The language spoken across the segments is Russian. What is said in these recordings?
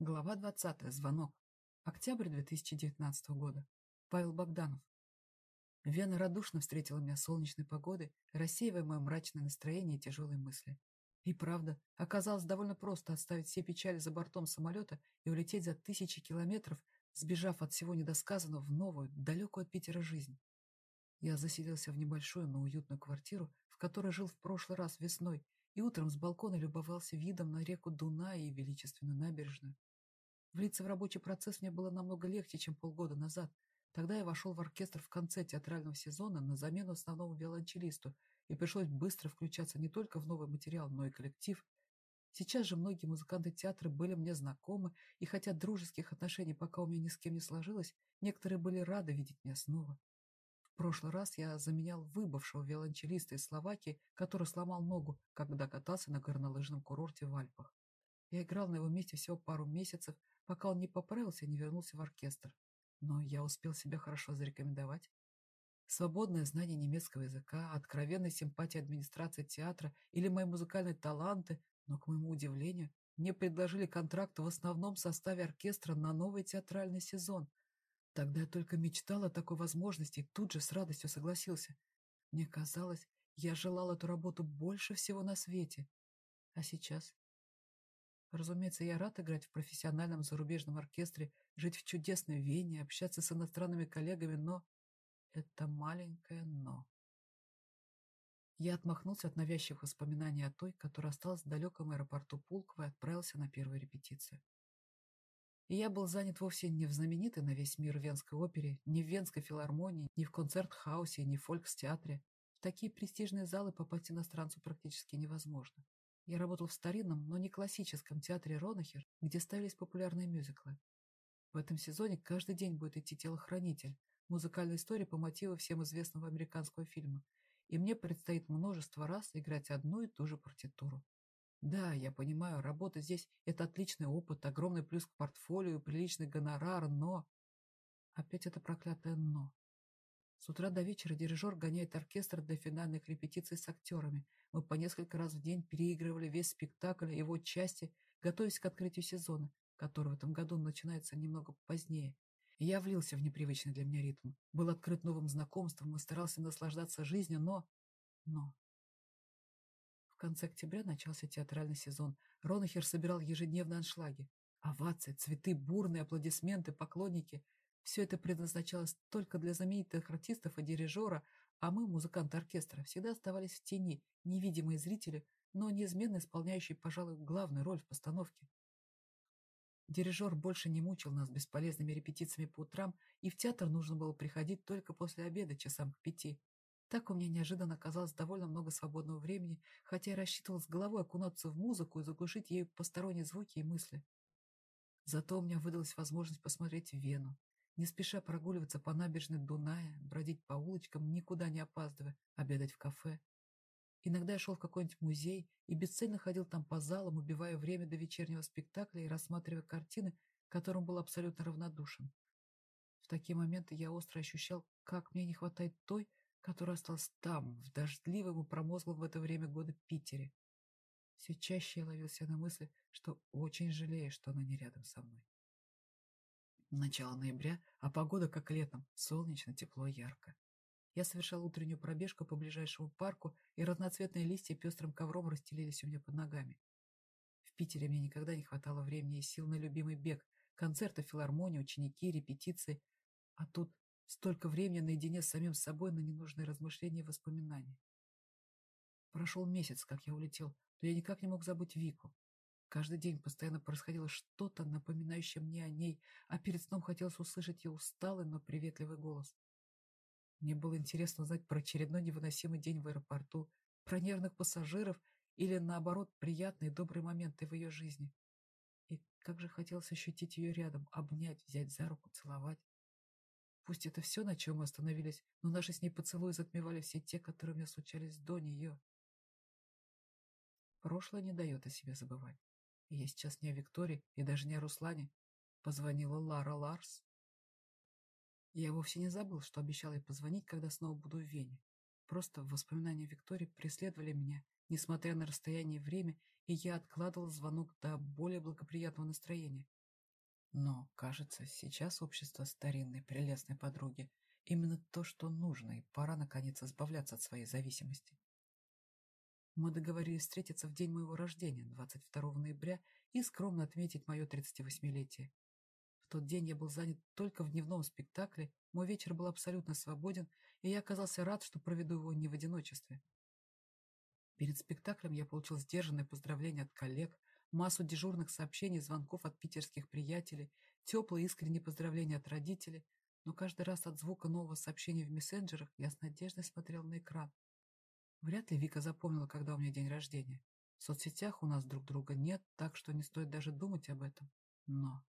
Глава 20. Звонок. Октябрь 2019 года. Павел Богданов. Вена радушно встретила меня солнечной погодой, рассеивая мое мрачное настроение и тяжелые мысли. И правда, оказалось довольно просто оставить все печали за бортом самолета и улететь за тысячи километров, сбежав от всего недосказанного в новую, далекую от Питера жизнь. Я заселился в небольшую, но уютную квартиру, в которой жил в прошлый раз весной, и утром с балкона любовался видом на реку Дунай и величественную набережную. Влиться в рабочий процесс мне было намного легче, чем полгода назад. Тогда я вошел в оркестр в конце театрального сезона на замену основному виолончелисту, и пришлось быстро включаться не только в новый материал, но и коллектив. Сейчас же многие музыканты театра были мне знакомы, и хотя дружеских отношений пока у меня ни с кем не сложилось, некоторые были рады видеть меня снова. В прошлый раз я заменял выбывшего виолончелиста из Словакии, который сломал ногу, когда катался на горнолыжном курорте в Альпах. Я играл на его месте всего пару месяцев, пока он не поправился и не вернулся в оркестр. Но я успел себя хорошо зарекомендовать. Свободное знание немецкого языка, откровенная симпатия администрации театра или мои музыкальные таланты, но, к моему удивлению, мне предложили контракт в основном составе оркестра на новый театральный сезон. Тогда я только мечтал о такой возможности и тут же с радостью согласился. Мне казалось, я желал эту работу больше всего на свете. А сейчас Разумеется, я рад играть в профессиональном зарубежном оркестре, жить в чудесной Вене, общаться с иностранными коллегами, но... Это маленькое «но». Я отмахнулся от навязчивых воспоминаний о той, которая осталась в далеком аэропорту Пулково и отправился на первую репетицию. И я был занят вовсе не в знаменитой на весь мир Венской опере, не в Венской филармонии, не в концерт-хаусе, не в фолькс-театре. В такие престижные залы попасть иностранцу практически невозможно. Я работал в старинном, но не классическом театре Ронахер, где ставились популярные мюзиклы. В этом сезоне каждый день будет идти «Телохранитель», музыкальная история по мотиву всем известного американского фильма, и мне предстоит множество раз играть одну и ту же партитуру. Да, я понимаю, работа здесь – это отличный опыт, огромный плюс к портфолио, приличный гонорар, но... Опять это проклятое «но». С утра до вечера дирижер гоняет оркестр для финальных репетиций с актерами. Мы по несколько раз в день переигрывали весь спектакль и его части, готовясь к открытию сезона, который в этом году начинается немного позднее. я влился в непривычный для меня ритм, был открыт новым знакомством и старался наслаждаться жизнью, но... Но... В конце октября начался театральный сезон. Ронахер собирал ежедневные аншлаги. Овации, цветы, бурные аплодисменты, поклонники — все это предназначалось только для знаменитых артистов и дирижера, а мы, музыканты оркестра, всегда оставались в тени, невидимые зрители, но неизменно исполняющие, пожалуй, главную роль в постановке. Дирижер больше не мучил нас бесполезными репетициями по утрам, и в театр нужно было приходить только после обеда часам к пяти. Так у меня неожиданно оказалось довольно много свободного времени, хотя я рассчитывал с головой окунуться в музыку и заглушить ею посторонние звуки и мысли. Зато у меня выдалась возможность посмотреть Вену, не спеша прогуливаться по набережной Дуная, бродить по улочкам, никуда не опаздывая, обедать в кафе. Иногда я шел в какой-нибудь музей и бесцельно ходил там по залам, убивая время до вечернего спектакля и рассматривая картины, которым был абсолютно равнодушен. В такие моменты я остро ощущал, как мне не хватает той, которая осталась там, в дождливом и промозглом в это время года Питере. Все чаще я ловился на мысли, что очень жалею, что она не рядом со мной. Начало ноября, а погода как летом, солнечно, тепло, ярко. Я совершал утреннюю пробежку по ближайшему парку, и разноцветные листья пестрым ковром расстелились у меня под ногами. В Питере мне никогда не хватало времени и сил на любимый бег, концерты, филармонии, ученики, репетиции. А тут столько времени наедине с самим собой на ненужные размышления и воспоминания. Прошел месяц, как я улетел, но я никак не мог забыть Вику. Каждый день постоянно происходило что-то, напоминающее мне о ней, а перед сном хотелось услышать ее усталый, но приветливый голос. Мне было интересно узнать про очередной невыносимый день в аэропорту, про нервных пассажиров или, наоборот, приятные добрые моменты в ее жизни. И как же хотелось ощутить ее рядом, обнять, взять за руку, целовать. Пусть это все, на чем мы остановились, но наши с ней поцелуи затмевали все те, которые мне случались до нее. Прошлое не дает о себе забывать. Я сейчас не о Виктории и даже не о Руслане. Позвонила Лара Ларс. Я вовсе не забыл, что обещал ей позвонить, когда снова буду в Вене. Просто воспоминания Виктории преследовали меня, несмотря на расстояние и время, и я откладывал звонок до более благоприятного настроения. Но, кажется, сейчас общество старинной прелестной подруги именно то, что нужно, и пора, наконец, избавляться от своей зависимости. Мы договорились встретиться в день моего рождения, 22 ноября, и скромно отметить мое 38-летие. В тот день я был занят только в дневном спектакле, мой вечер был абсолютно свободен, и я оказался рад, что проведу его не в одиночестве. Перед спектаклем я получил сдержанное поздравление от коллег, массу дежурных сообщений, звонков от питерских приятелей, теплые искренние поздравления от родителей, но каждый раз от звука нового сообщения в мессенджерах я с надеждой смотрел на экран. Вряд ли Вика запомнила, когда у меня день рождения. В соцсетях у нас друг друга нет, так что не стоит даже думать об этом. Но...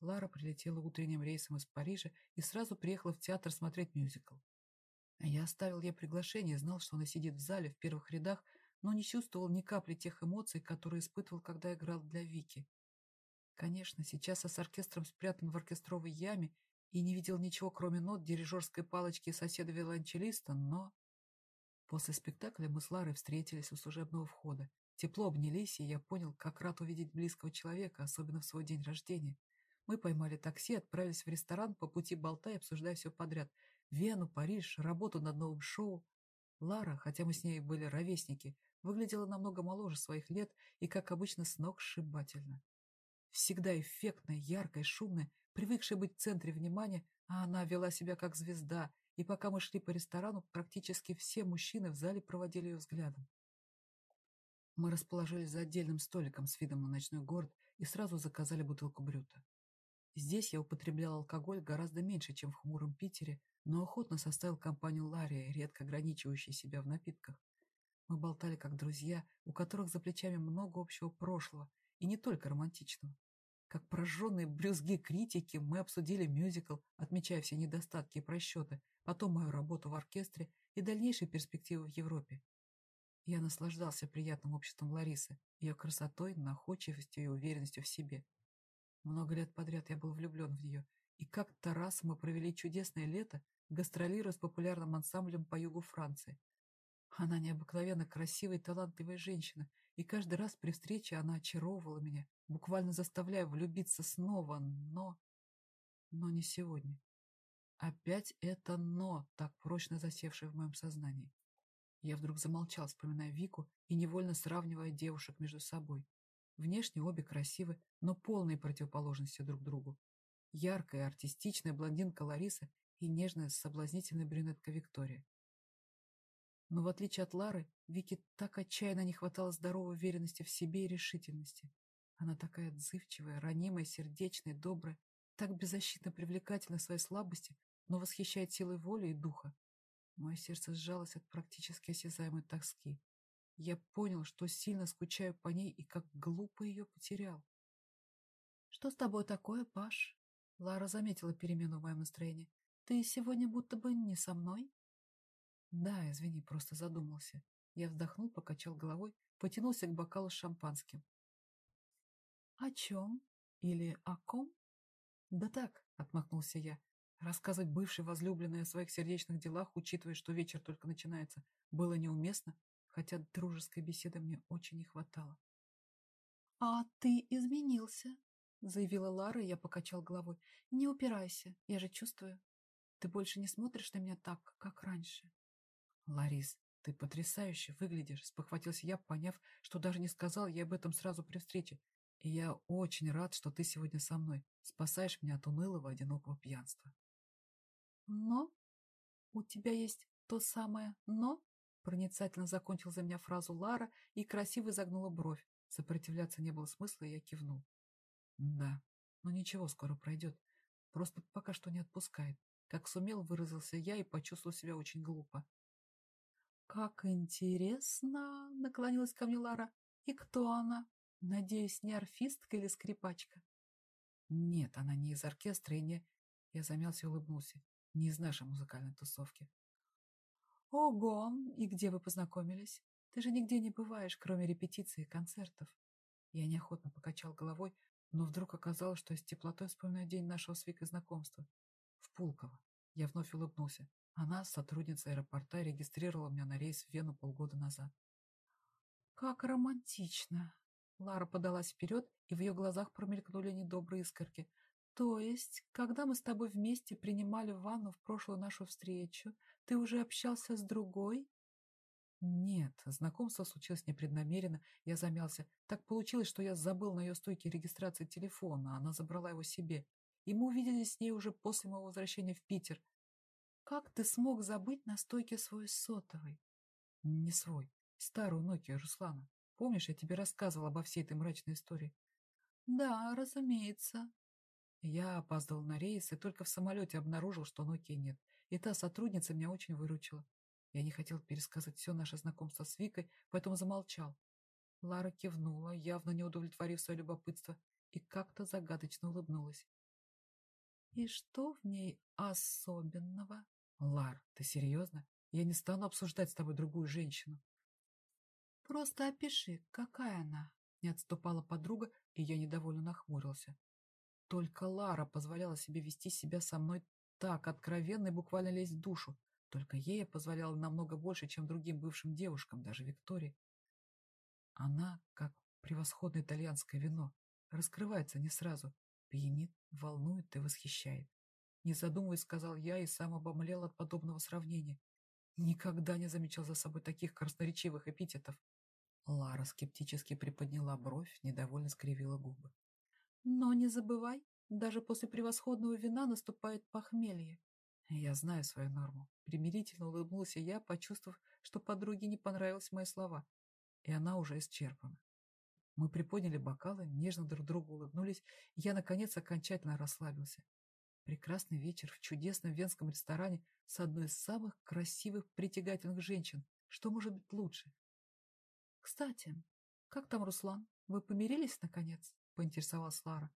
Лара прилетела утренним рейсом из Парижа и сразу приехала в театр смотреть мюзикл. Я оставил ей приглашение, знал, что она сидит в зале в первых рядах, но не чувствовал ни капли тех эмоций, которые испытывал, когда играл для Вики. Конечно, сейчас я с оркестром спрятан в оркестровой яме и не видел ничего, кроме нот, дирижерской палочки и соседа-виолончелиста, но... После спектакля мы с Ларой встретились у служебного входа. Тепло обнялись, и я понял, как рад увидеть близкого человека, особенно в свой день рождения. Мы поймали такси, отправились в ресторан, по пути болтая, обсуждая все подряд. Вену, Париж, работу над новым шоу. Лара, хотя мы с ней были ровесники, выглядела намного моложе своих лет и, как обычно, с ног сшибательно. Всегда эффектная, яркая, шумная, привыкшая быть в центре внимания, а она вела себя как звезда, и пока мы шли по ресторану, практически все мужчины в зале проводили ее взглядом. Мы расположились за отдельным столиком с видом на ночной город и сразу заказали бутылку брюта. Здесь я употреблял алкоголь гораздо меньше, чем в хмуром Питере, но охотно составил компанию Лария, редко ограничивающей себя в напитках. Мы болтали как друзья, у которых за плечами много общего прошлого, и не только романтичного. Как прожженные брюзги критики мы обсудили мюзикл, отмечая все недостатки и просчеты, потом мою работу в оркестре и дальнейшие перспективы в Европе. Я наслаждался приятным обществом Ларисы, ее красотой, находчивостью и уверенностью в себе. Много лет подряд я был влюблен в нее, и как-то раз мы провели чудесное лето, гастролируя с популярным ансамблем по югу Франции. Она необыкновенно красивая и талантливая женщина, и каждый раз при встрече она очаровывала меня, буквально заставляя влюбиться снова, но... Но не сегодня. Опять это «но», так прочно засевшее в моем сознании. Я вдруг замолчал, вспоминая Вику и невольно сравнивая девушек между собой. Внешне обе красивы, но полные противоположности друг другу. Яркая, артистичная блондинка Лариса и нежная, соблазнительная брюнетка Виктория. Но в отличие от Лары, Вике так отчаянно не хватало здоровой уверенности в себе и решительности. Она такая отзывчивая, ранимая, сердечная, добрая, так беззащитно привлекательна своей слабости, но восхищает силой воли и духа. Мое сердце сжалось от практически осязаемой тоски. Я понял, что сильно скучаю по ней и как глупо ее потерял. «Что с тобой такое, Паш?» Лара заметила перемену в моем настроении. «Ты сегодня будто бы не со мной?» «Да, извини, просто задумался». Я вздохнул, покачал головой, потянулся к бокалу с шампанским. «О чем? Или о ком?» «Да так», — отмахнулся я. Рассказывать бывшей возлюбленной о своих сердечных делах, учитывая, что вечер только начинается, было неуместно, хотя дружеской беседы мне очень не хватало. «А ты изменился», — заявила Лара, и я покачал головой. «Не упирайся, я же чувствую. Ты больше не смотришь на меня так, как раньше». «Ларис, ты потрясающе выглядишь», — спохватился я, поняв, что даже не сказал я об этом сразу при встрече. «И я очень рад, что ты сегодня со мной, спасаешь меня от унылого, одинокого пьянства». «Но? У тебя есть то самое «но»?» Проницательно закончил за меня фразу Лара и красиво загнула бровь. Сопротивляться не было смысла, и я кивнул. «Да, но ничего, скоро пройдет. Просто пока что не отпускает. Как сумел, выразился я и почувствовал себя очень глупо. «Как интересно!» — наклонилась ко мне Лара. «И кто она? Надеюсь, не арфистка или скрипачка?» «Нет, она не из оркестра и не...» Я замялся и улыбнулся. «Не из нашей музыкальной тусовки». «Ого! И где вы познакомились? Ты же нигде не бываешь, кроме репетиций и концертов». Я неохотно покачал головой, но вдруг оказалось, что с теплотой вспоминаю день нашего с Викой знакомства. В Пулково. Я вновь улыбнулся. Она, сотрудница аэропорта, регистрировала меня на рейс в Вену полгода назад. «Как романтично!» Лара подалась вперед, и в ее глазах промелькнули недобрые искорки. «То есть, когда мы с тобой вместе принимали ванну в прошлую нашу встречу, ты уже общался с другой?» «Нет, знакомство случилось непреднамеренно, я замялся. Так получилось, что я забыл на ее стойке регистрации телефона, она забрала его себе. И мы увиделись с ней уже после моего возвращения в Питер. Как ты смог забыть на стойке свой сотовый?» «Не свой, старую Nokia Руслана. Помнишь, я тебе рассказывал обо всей этой мрачной истории?» «Да, разумеется». Я опаздывал на рейс и только в самолете обнаружил, что Nokia нет. И та сотрудница меня очень выручила. Я не хотел пересказать все наше знакомство с Викой, поэтому замолчал. Лара кивнула, явно не удовлетворив свое любопытство, и как-то загадочно улыбнулась. «И что в ней особенного?» «Лар, ты серьезно? Я не стану обсуждать с тобой другую женщину». «Просто опиши, какая она?» Не отступала подруга, и я недовольно нахмурился. Только Лара позволяла себе вести себя со мной так откровенно и буквально лезть в душу. Только ей я позволяла намного больше, чем другим бывшим девушкам, даже Виктории. Она, как превосходное итальянское вино, раскрывается не сразу, пьянит, волнует и восхищает. Не задумываясь, сказал я и сам обомлел от подобного сравнения. Никогда не замечал за собой таких красноречивых эпитетов. Лара скептически приподняла бровь, недовольно скривила губы. «Но не забывай, даже после превосходного вина наступает похмелье». «Я знаю свою норму». Примирительно улыбнулся я, почувствовав, что подруге не понравились мои слова, и она уже исчерпана. Мы приподняли бокалы, нежно друг другу улыбнулись, и я, наконец, окончательно расслабился. Прекрасный вечер в чудесном венском ресторане с одной из самых красивых, притягательных женщин. Что может быть лучше? «Кстати, как там Руслан? Вы помирились, наконец?» — поинтересовалась Лара.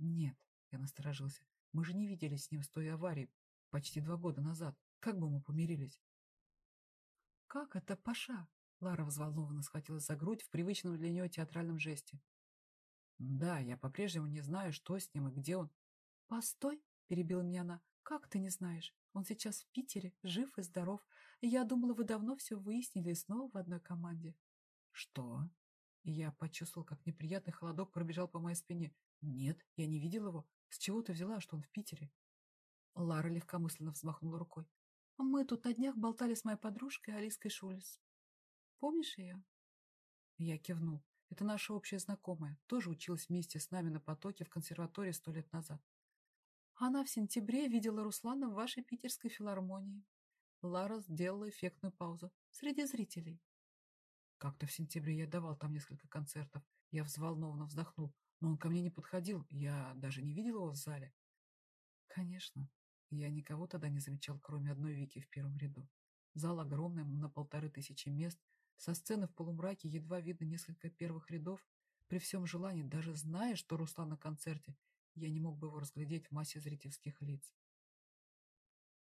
«Нет», — я насторожился. «Мы же не виделись с ним с той аварии почти два года назад. Как бы мы помирились?» «Как это, Паша?» Лара взволнованно схватилась за грудь в привычном для нее театральном жесте. «Да, я по-прежнему не знаю, что с ним и где он». «Постой!» — перебила меня она. «Как ты не знаешь? Он сейчас в Питере, жив и здоров. Я думала, вы давно все выяснили и снова в одной команде». «Что?» Я почувствовал, как неприятный холодок пробежал по моей спине. «Нет, я не видел его. С чего ты взяла, что он в Питере?» Лара легкомысленно взмахнула рукой. «Мы тут на днях болтали с моей подружкой Алиской Шулес. Помнишь ее?» Я кивнул. Это наша общая знакомая. Тоже училась вместе с нами на потоке в консерватории сто лет назад. Она в сентябре видела Руслана в вашей питерской филармонии. Лара сделала эффектную паузу. Среди зрителей. Как-то в сентябре я давал там несколько концертов. Я взволнованно вздохнул, но он ко мне не подходил. Я даже не видел его в зале. Конечно, я никого тогда не замечал, кроме одной Вики в первом ряду. Зал огромный, на полторы тысячи мест. Со сцены в полумраке едва видно несколько первых рядов. При всем желании, даже зная, что Руслан на концерте, я не мог бы его разглядеть в массе зрительских лиц.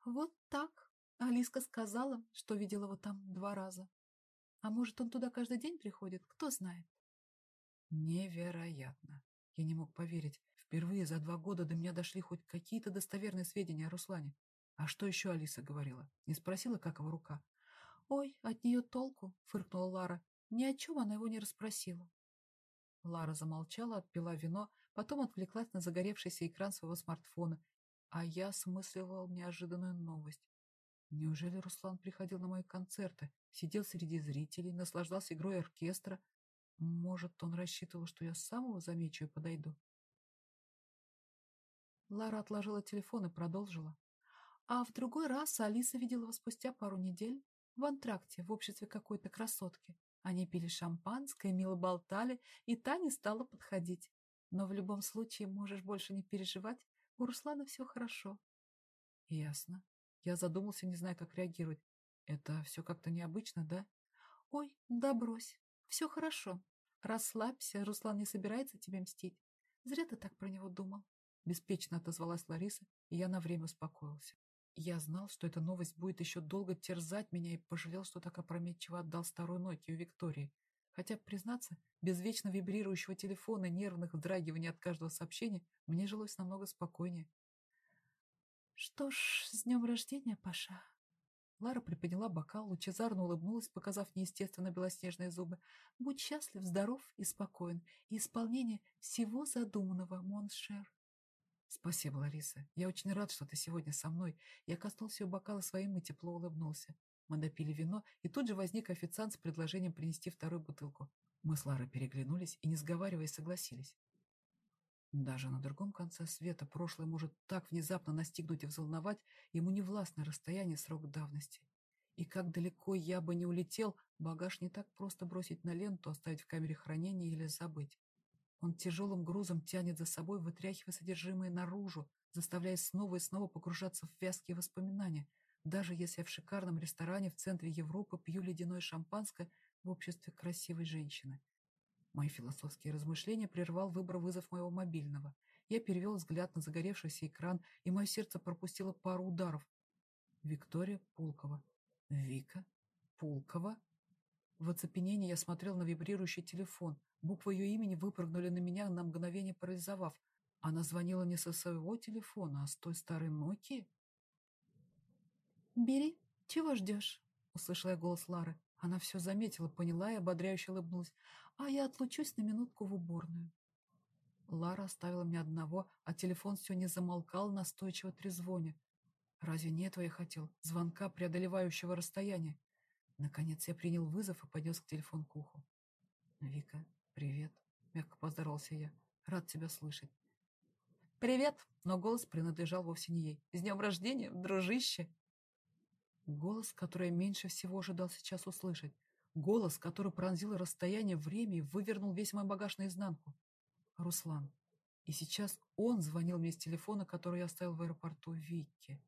Вот так. Алиска сказала, что видела его там два раза. А может, он туда каждый день приходит? Кто знает? Невероятно. Я не мог поверить. Впервые за два года до меня дошли хоть какие-то достоверные сведения о Руслане. А что еще Алиса говорила? Не спросила, как его рука? Ой, от нее толку, фыркнула Лара. Ни о чем она его не расспросила. Лара замолчала, отпила вино, потом отвлеклась на загоревшийся экран своего смартфона, а я смысливал неожиданную новость. Неужели Руслан приходил на мои концерты, сидел среди зрителей, наслаждался игрой оркестра? Может, он рассчитывал, что я сам его замечу и подойду? Лара отложила телефон и продолжила. А в другой раз Алиса видела его спустя пару недель в антракте в обществе какой-то красотки. Они пили шампанское, мило болтали, и та не стала подходить. Но в любом случае можешь больше не переживать, у Руслана все хорошо. Ясно. Я задумался, не зная, как реагировать. Это все как-то необычно, да? Ой, да брось. Все хорошо. Расслабься, Руслан не собирается тебе мстить. Зря ты так про него думал. Беспечно отозвалась Лариса, и я на время успокоился. Я знал, что эта новость будет еще долго терзать меня и пожалел, что так опрометчиво отдал старую Нокию Виктории. Хотя, признаться, без вечно вибрирующего телефона и нервных вздрагиваний от каждого сообщения мне жилось намного спокойнее. «Что ж, с днем рождения, Паша!» Лара приподняла бокал, лучезарно улыбнулась, показав неестественно белоснежные зубы. «Будь счастлив, здоров и спокоен, и исполнение всего задуманного, mon cher». «Спасибо, Лариса. Я очень рад, что ты сегодня со мной». Я коснулся у бокала своим и тепло улыбнулся. Мы допили вино, и тут же возник официант с предложением принести вторую бутылку. Мы с Ларой переглянулись и, не сговариваясь, согласились. Даже на другом конце света прошлое может так внезапно настигнуть и взволновать, ему не властно расстояние срок давности. И как далеко я бы не улетел, багаж не так просто бросить на ленту, оставить в камере хранения или забыть. Он тяжелым грузом тянет за собой, вытряхивая содержимое наружу, заставляя снова и снова погружаться в вязкие воспоминания, даже если я в шикарном ресторане в центре Европы пью ледяное шампанское в обществе красивой женщины. Мои философские размышления прервал выбор вызов моего мобильного. Я перевел взгляд на загоревшийся экран, и мое сердце пропустило пару ударов. Виктория Пулкова. Вика Пулкова? В оцепенении я смотрел на вибрирующий телефон. Буквы ее имени выпрыгнули на меня, на мгновение парализовав. Она звонила не со своего телефона, а с той старой Нокии. «Бери, чего ждешь?» — услышала я голос Лары. Она все заметила, поняла и ободряюще улыбнулась. «А я отлучусь на минутку в уборную». Лара оставила меня одного, а телефон все не замолкал, настойчиво трезвоня. Разве не этого я хотел? Звонка, преодолевающего расстояние. Наконец я принял вызов и поднес к телефон к уху. «Вика, привет», — мягко поздоровался я. «Рад тебя слышать». «Привет!» Но голос принадлежал вовсе не ей. «С днем рождения, дружище!» Голос, который я меньше всего ожидал сейчас услышать. Голос, который пронзил расстояние, время и вывернул весь мой багаж наизнанку. Руслан. И сейчас он звонил мне с телефона, который я оставил в аэропорту Викки.